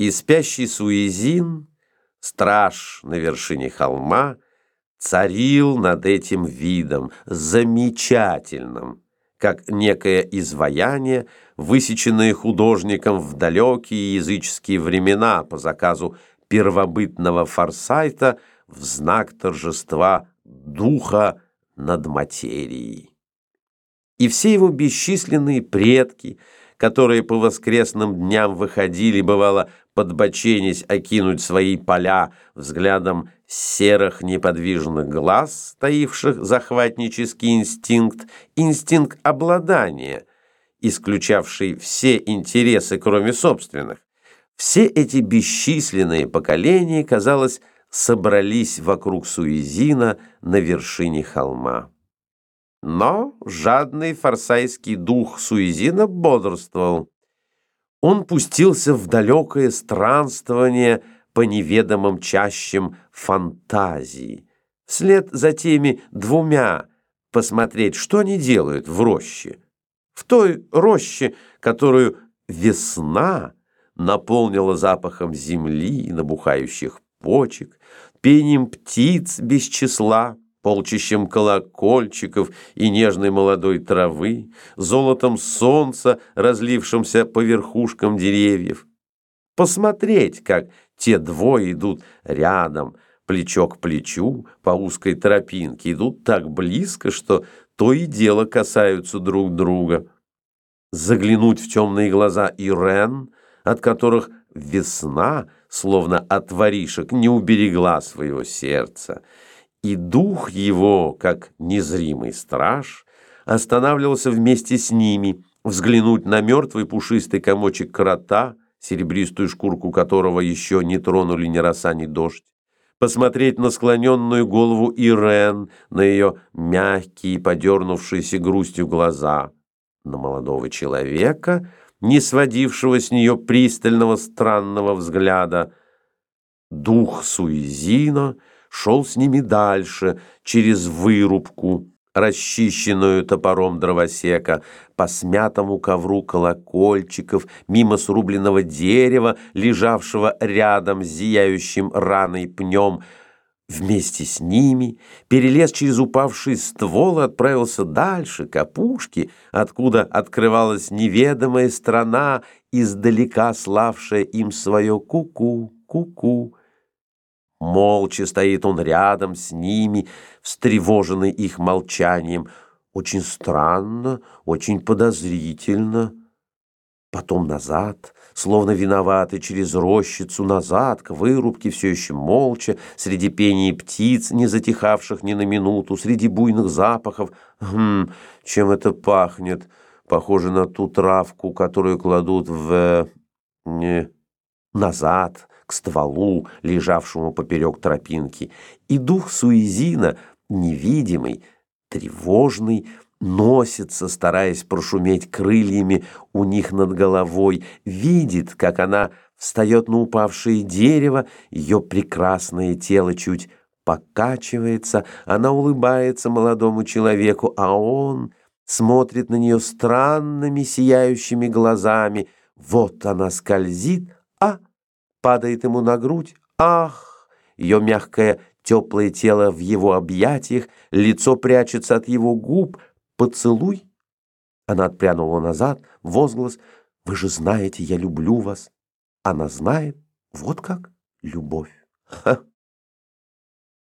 И спящий Суизин, страж на вершине холма, царил над этим видом, замечательным, как некое изваяние, высеченное художником в далекие языческие времена по заказу первобытного Форсайта в знак торжества духа над материей. И все его бесчисленные предки – которые по воскресным дням выходили, бывало, подбоченясь окинуть свои поля взглядом серых неподвижных глаз, стоивших захватнический инстинкт, инстинкт обладания, исключавший все интересы, кроме собственных. Все эти бесчисленные поколения, казалось, собрались вокруг Суизина на вершине холма. Но жадный форсайский дух Суизина бодрствовал. Он пустился в далекое странствование по неведомым чащам фантазии, вслед за теми двумя посмотреть, что они делают в роще. В той роще, которую весна наполнила запахом земли и набухающих почек, пением птиц без числа, полчищем колокольчиков и нежной молодой травы, золотом солнца, разлившимся по верхушкам деревьев. Посмотреть, как те двое идут рядом, плечо к плечу, по узкой тропинке, идут так близко, что то и дело касаются друг друга. Заглянуть в темные глаза Ирен, от которых весна, словно от воришек, не уберегла своего сердца, и дух его, как незримый страж, останавливался вместе с ними, взглянуть на мертвый пушистый комочек крота, серебристую шкурку которого еще не тронули ни роса, ни дождь, посмотреть на склоненную голову Ирен, на ее мягкие, подернувшиеся грустью глаза, на молодого человека, не сводившего с нее пристального странного взгляда. Дух Суизина — шел с ними дальше, через вырубку, расчищенную топором дровосека, по смятому ковру колокольчиков, мимо срубленного дерева, лежавшего рядом с зияющим раной пнем, Вместе с ними перелез через упавший ствол и отправился дальше, к опушке, откуда открывалась неведомая страна, издалека славшая им свое ку-ку, ку-ку. Молча стоит он рядом с ними, встревоженный их молчанием. Очень странно, очень подозрительно. Потом назад, словно виноватый через рощицу, назад, к вырубке, все еще молча, среди пения птиц, не затихавших ни на минуту, среди буйных запахов. Хм, чем это пахнет? Похоже на ту травку, которую кладут в... не... назад, к стволу, лежавшему поперек тропинки, и дух Суизина, невидимый, тревожный, носится, стараясь прошуметь крыльями у них над головой, видит, как она встает на упавшее дерево, ее прекрасное тело чуть покачивается, она улыбается молодому человеку, а он смотрит на нее странными сияющими глазами. Вот она скользит, падает ему на грудь. Ах! Ее мягкое, теплое тело в его объятиях, лицо прячется от его губ. Поцелуй. Она отпрянула назад, возглас. Вы же знаете, я люблю вас. Она знает. Вот как любовь. Ха!